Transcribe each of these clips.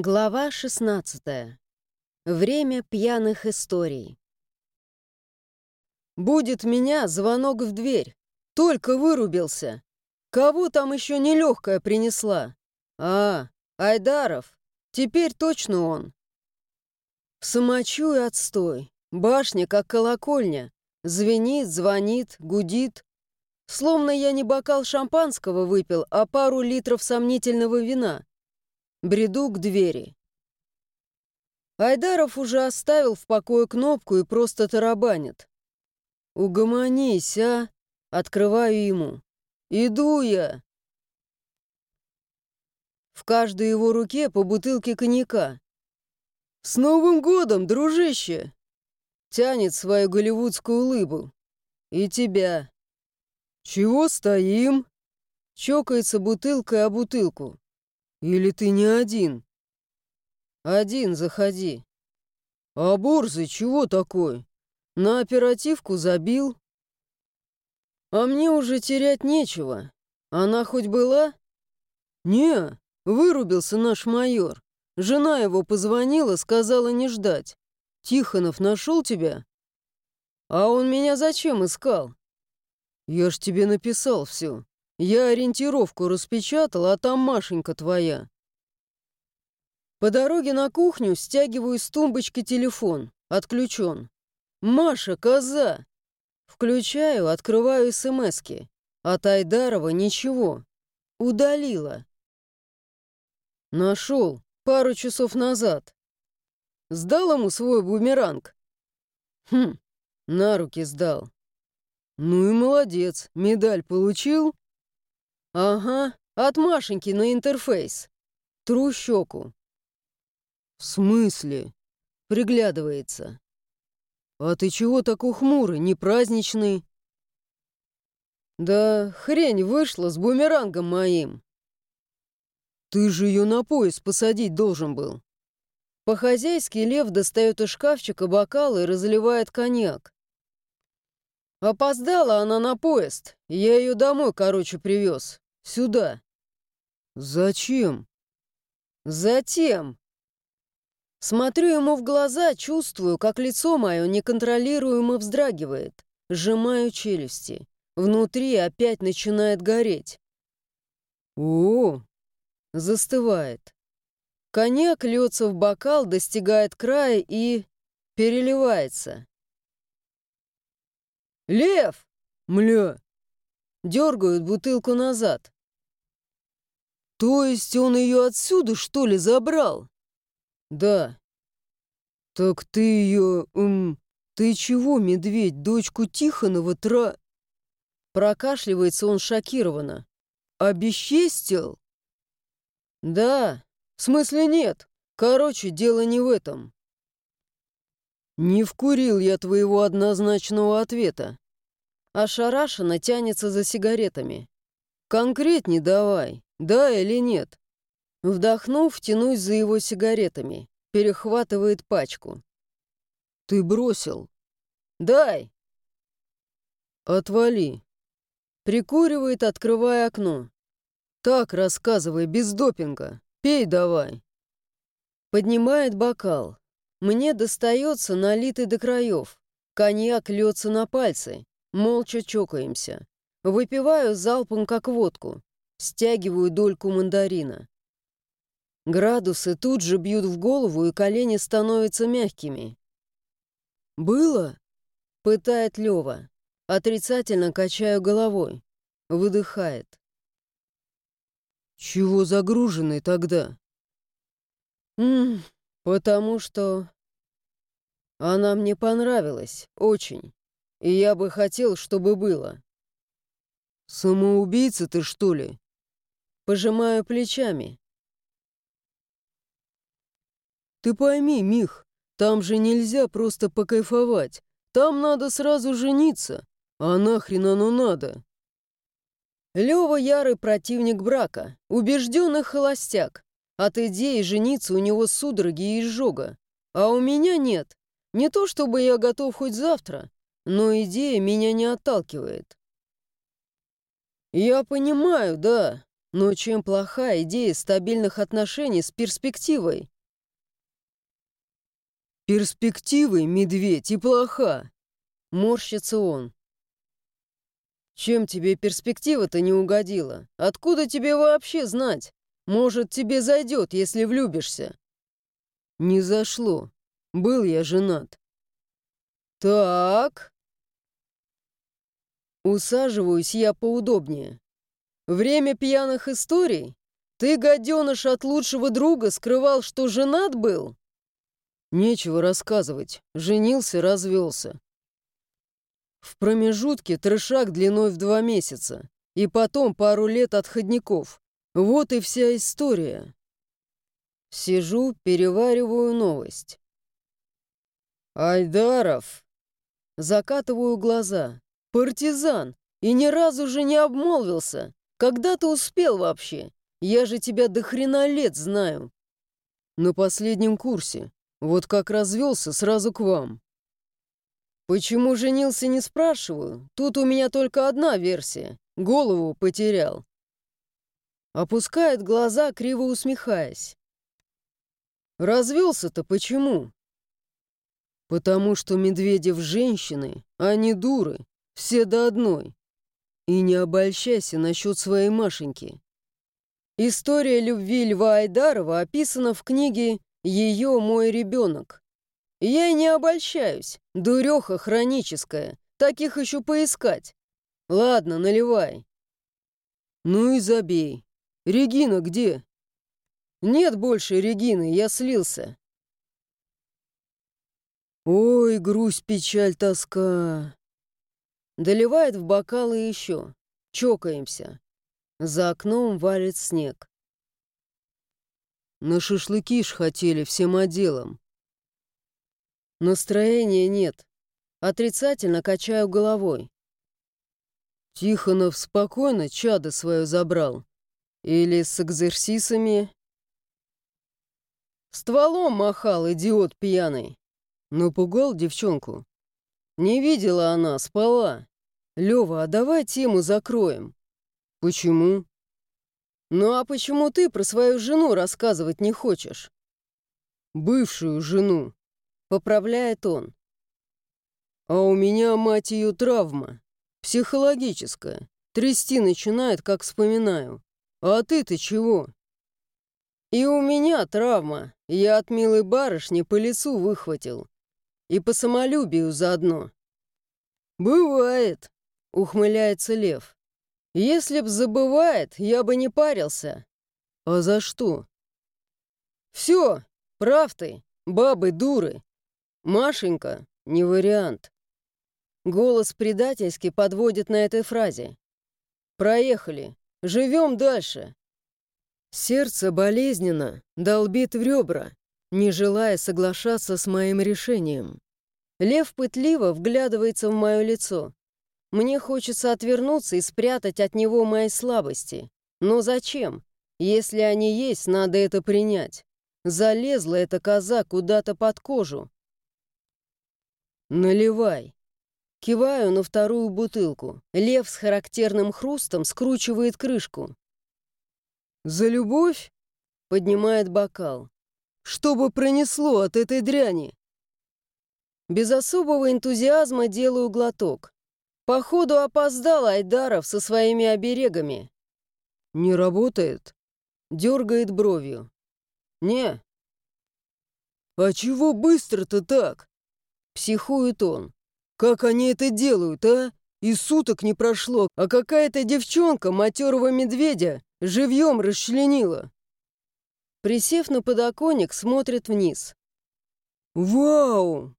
Глава 16. Время пьяных историй. «Будет меня звонок в дверь. Только вырубился. Кого там еще нелегкая принесла? А, Айдаров. Теперь точно он. Самочу отстой. Башня, как колокольня. Звенит, звонит, гудит. Словно я не бокал шампанского выпил, а пару литров сомнительного вина. Бреду к двери. Айдаров уже оставил в покое кнопку и просто тарабанит. «Угомонись, а!» Открываю ему. «Иду я!» В каждой его руке по бутылке коньяка. «С Новым годом, дружище!» Тянет свою голливудскую улыбу. «И тебя!» «Чего стоим?» Чокается бутылкой о бутылку. Или ты не один? Один заходи. А Борзый чего такой? На оперативку забил? А мне уже терять нечего. Она хоть была? Не, вырубился наш майор. Жена его позвонила, сказала не ждать. Тихонов нашел тебя? А он меня зачем искал? Я ж тебе написал все. Я ориентировку распечатал, а там Машенька твоя. По дороге на кухню стягиваю с тумбочки телефон. Отключен. Маша, коза! Включаю, открываю смски. От Айдарова ничего. Удалила. Нашел. Пару часов назад. Сдал ему свой бумеранг? Хм, на руки сдал. Ну и молодец, медаль получил? «Ага, от Машеньки на интерфейс. Тру щеку». «В смысле?» — приглядывается. «А ты чего такой хмурый, не праздничный?» «Да хрень вышла с бумерангом моим». «Ты же ее на пояс посадить должен был». По-хозяйски Лев достает из шкафчика бокал и разливает коньяк. Опоздала она на поезд. Я ее домой, короче, привез. Сюда. Зачем? Затем. Смотрю ему в глаза, чувствую, как лицо мое неконтролируемо вздрагивает. Сжимаю челюсти. Внутри опять начинает гореть. О, застывает. Коньяк льется в бокал, достигает края и переливается. «Лев!» «Мля!» Дергают бутылку назад. «То есть он ее отсюда, что ли, забрал?» «Да». «Так ты ее... М, ты чего, медведь, дочку Тихонова тра...» Прокашливается он шокированно. «Обесчестил?» «Да. В смысле нет. Короче, дело не в этом. «Не вкурил я твоего однозначного ответа». Ошарашенно тянется за сигаретами. «Конкретней давай, да или нет?» Вдохнув, тянусь за его сигаретами. Перехватывает пачку. «Ты бросил?» «Дай!» «Отвали!» Прикуривает, открывая окно. «Так, рассказывай, без допинга. Пей давай!» Поднимает бокал. Мне достается налитый до краев. Коньяк льется на пальцы. Молча чокаемся. Выпиваю залпом, как водку. Стягиваю дольку мандарина. Градусы тут же бьют в голову, и колени становятся мягкими. «Было?» — пытает Лёва. Отрицательно качаю головой. Выдыхает. «Чего загруженный тогда?» «Ммм, Потому что она мне понравилась, очень. И я бы хотел, чтобы было. Самоубийца ты, что ли? Пожимаю плечами. Ты пойми, Мих, там же нельзя просто покайфовать. Там надо сразу жениться. А нахрен оно надо? Лёва ярый противник брака, убежденный холостяк. От идеи жениться у него судороги и изжога. А у меня нет. Не то чтобы я готов хоть завтра, но идея меня не отталкивает. Я понимаю, да. Но чем плоха идея стабильных отношений с перспективой? Перспективой, медведь, и плоха. Морщится он. Чем тебе перспектива-то не угодила? Откуда тебе вообще знать? Может, тебе зайдет, если влюбишься? Не зашло. Был я женат. Так. Усаживаюсь я поудобнее. Время пьяных историй? Ты, гаденыш, от лучшего друга скрывал, что женат был? Нечего рассказывать. Женился, развелся. В промежутке трешак длиной в два месяца. И потом пару лет отходников. Вот и вся история. Сижу, перевариваю новость. Айдаров. Закатываю глаза. Партизан. И ни разу же не обмолвился. Когда ты успел вообще? Я же тебя до хрена лет знаю. На последнем курсе. Вот как развелся, сразу к вам. Почему женился, не спрашиваю. Тут у меня только одна версия. Голову потерял. Опускает глаза, криво усмехаясь. Развелся-то почему? Потому что Медведев женщины, а не дуры. Все до одной. И не обольщайся насчет своей Машеньки. История любви Льва Айдарова описана в книге «Ее мой ребенок». Я и не обольщаюсь. Дуреха хроническая. Таких еще поискать. Ладно, наливай. Ну и забей. Регина где? Нет больше Регины, я слился. Ой, грусть, печаль, тоска. Доливает в бокалы еще. Чокаемся. За окном валит снег. На шашлыки ж хотели всем отделом. Настроения нет. Отрицательно качаю головой. Тихонов спокойно чадо свое забрал. Или с экзерсисами. Стволом махал, идиот пьяный. Напугал девчонку. Не видела она, спала. Лёва, а давай тему закроем. Почему? Ну а почему ты про свою жену рассказывать не хочешь? Бывшую жену. Поправляет он. А у меня, мать ее, травма. Психологическая. Трясти начинает, как вспоминаю. А ты-то чего? И у меня травма. Я от милой барышни по лицу выхватил. И по самолюбию заодно. «Бывает», — ухмыляется Лев. «Если б забывает, я бы не парился». «А за что?» «Все, прав ты, бабы дуры. Машенька — не вариант». Голос предательски подводит на этой фразе. «Проехали. Живем дальше». Сердце болезненно долбит в ребра, не желая соглашаться с моим решением. Лев пытливо вглядывается в мое лицо. Мне хочется отвернуться и спрятать от него мои слабости. Но зачем? Если они есть, надо это принять. Залезла эта коза куда-то под кожу. «Наливай». Киваю на вторую бутылку. Лев с характерным хрустом скручивает крышку. «За любовь?» — поднимает бокал. «Чтобы пронесло от этой дряни!» Без особого энтузиазма делаю глоток. Походу опоздал Айдаров со своими оберегами. «Не работает?» — дергает бровью. «Не». «А чего быстро-то так?» — психует он. «Как они это делают, а? И суток не прошло, а какая-то девчонка матерого медведя живьем расчленила». Присев на подоконник, смотрит вниз. «Вау!»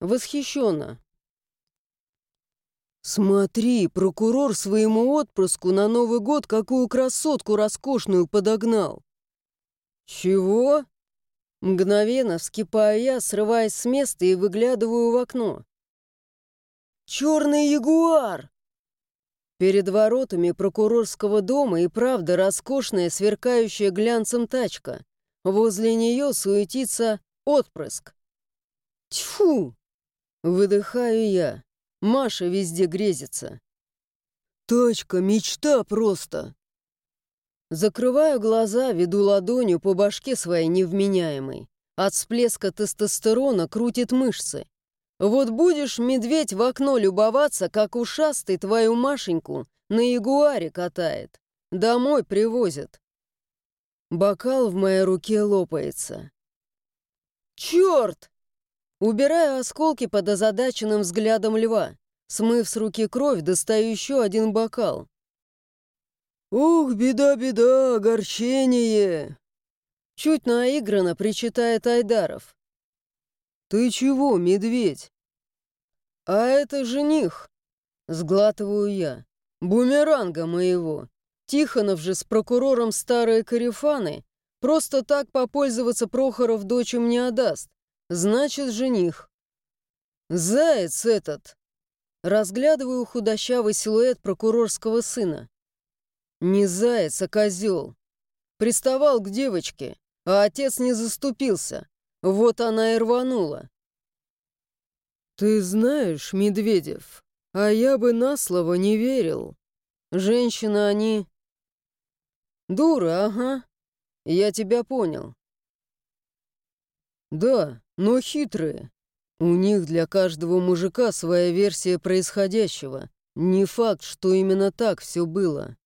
Восхищенно. «Смотри, прокурор своему отпрыску на Новый год какую красотку роскошную подогнал!» «Чего?» Мгновенно вскипаю я, срываясь с места и выглядываю в окно. «Черный ягуар!» Перед воротами прокурорского дома и правда роскошная, сверкающая глянцем тачка. Возле нее суетится отпрыск. Тьфу! Выдыхаю я. Маша везде грезится. «Тачка, мечта просто!» Закрываю глаза, веду ладонью по башке своей невменяемой. От всплеска тестостерона крутит мышцы. Вот будешь, медведь, в окно любоваться, как ушастый твою Машеньку на ягуаре катает. Домой привозят. Бокал в моей руке лопается. Черт! Убираю осколки под озадаченным взглядом льва. Смыв с руки кровь, достаю еще один бокал. «Ух, беда-беда, огорчение!» Чуть наигранно причитает Айдаров. «Ты чего, медведь?» «А это жених!» Сглатываю я. «Бумеранга моего!» Тихонов же с прокурором старые карифаны просто так попользоваться Прохоров дочем не отдаст. Значит, жених. Заяц этот. Разглядываю худощавый силуэт прокурорского сына. Не заяц, а козел. Приставал к девочке, а отец не заступился. Вот она и рванула. «Ты знаешь, Медведев, а я бы на слово не верил. Женщины они «Дура, ага. Я тебя понял». «Да, но хитрые. У них для каждого мужика своя версия происходящего. Не факт, что именно так все было».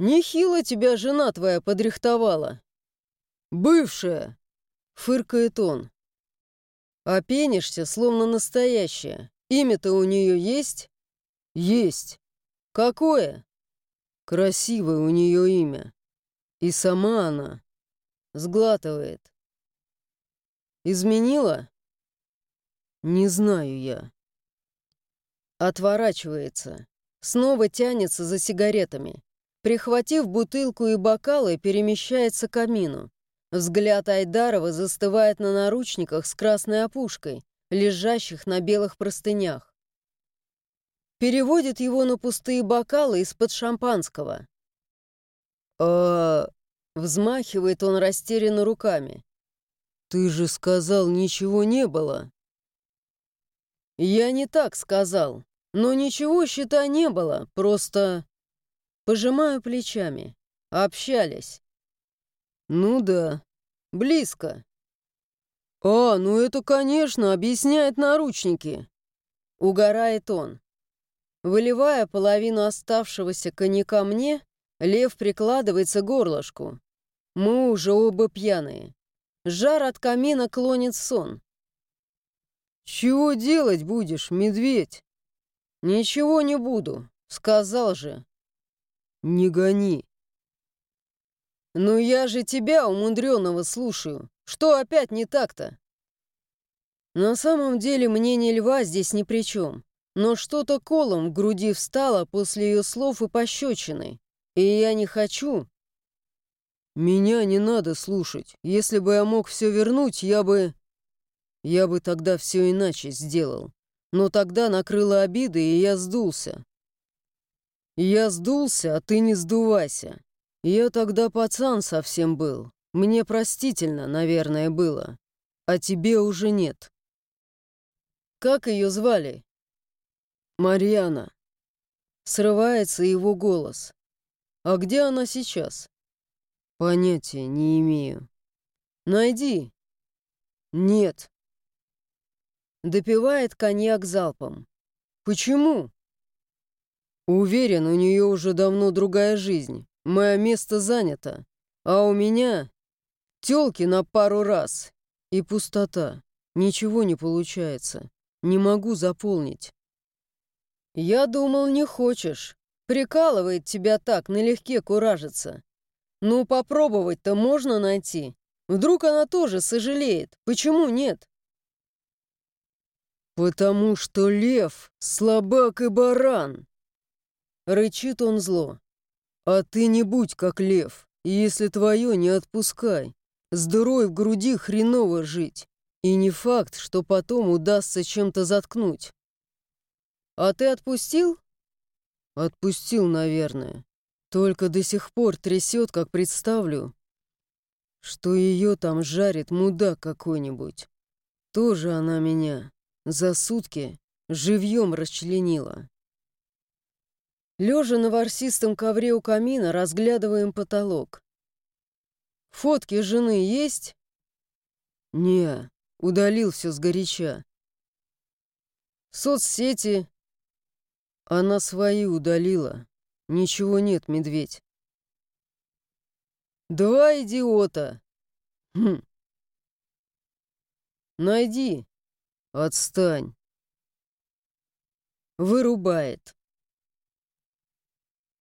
«Нехило тебя жена твоя подрихтовала». «Бывшая!» — фыркает он. «А пенишься, словно настоящая. Имя-то у нее есть?» «Есть». «Какое?» Красивое у нее имя. И сама она сглатывает. Изменила? Не знаю я. Отворачивается. Снова тянется за сигаретами. Прихватив бутылку и бокалы, перемещается к камину. Взгляд Айдарова застывает на наручниках с красной опушкой, лежащих на белых простынях переводит его на пустые бокалы из-под шампанского. «А...» — взмахивает он растерянно руками. «Ты же сказал, ничего не было». «Я не так сказал, но ничего, считай, не было, просто...» Пожимаю плечами. Общались. «Ну да, близко». «А, ну это, конечно, объясняет наручники», — угорает он. Выливая половину оставшегося коньяка мне, лев прикладывается к горлышку. Мы уже оба пьяные. Жар от камина клонит сон. «Чего делать будешь, медведь?» «Ничего не буду, сказал же». «Не гони». «Ну я же тебя, умудренного, слушаю. Что опять не так-то?» На самом деле мнение льва здесь ни при чем но что-то колом в груди встало после ее слов и пощечины. И я не хочу. Меня не надо слушать. Если бы я мог все вернуть, я бы... Я бы тогда все иначе сделал. Но тогда накрыла обида, и я сдулся. Я сдулся, а ты не сдувайся. Я тогда пацан совсем был. Мне простительно, наверное, было. А тебе уже нет. Как ее звали? «Марьяна!» Срывается его голос. «А где она сейчас?» «Понятия не имею». «Найди». «Нет». Допивает коньяк залпом. «Почему?» «Уверен, у нее уже давно другая жизнь. Мое место занято. А у меня тёлки на пару раз. И пустота. Ничего не получается. Не могу заполнить. «Я думал, не хочешь. Прикалывает тебя так, налегке куражится. Ну, попробовать-то можно найти. Вдруг она тоже сожалеет. Почему нет?» «Потому что лев — слабак и баран!» Рычит он зло. «А ты не будь как лев, если твое не отпускай. С дырой в груди хреново жить. И не факт, что потом удастся чем-то заткнуть. «А ты отпустил?» «Отпустил, наверное. Только до сих пор трясет, как представлю, что ее там жарит мудак какой-нибудь. Тоже она меня за сутки живьем расчленила». Лежа на ворсистом ковре у камина, разглядываем потолок. Фотки жены есть? Не, удалил все сгоряча. Соцсети? Она свои удалила. Ничего нет, медведь. Два идиота. Хм. Найди. Отстань. Вырубает.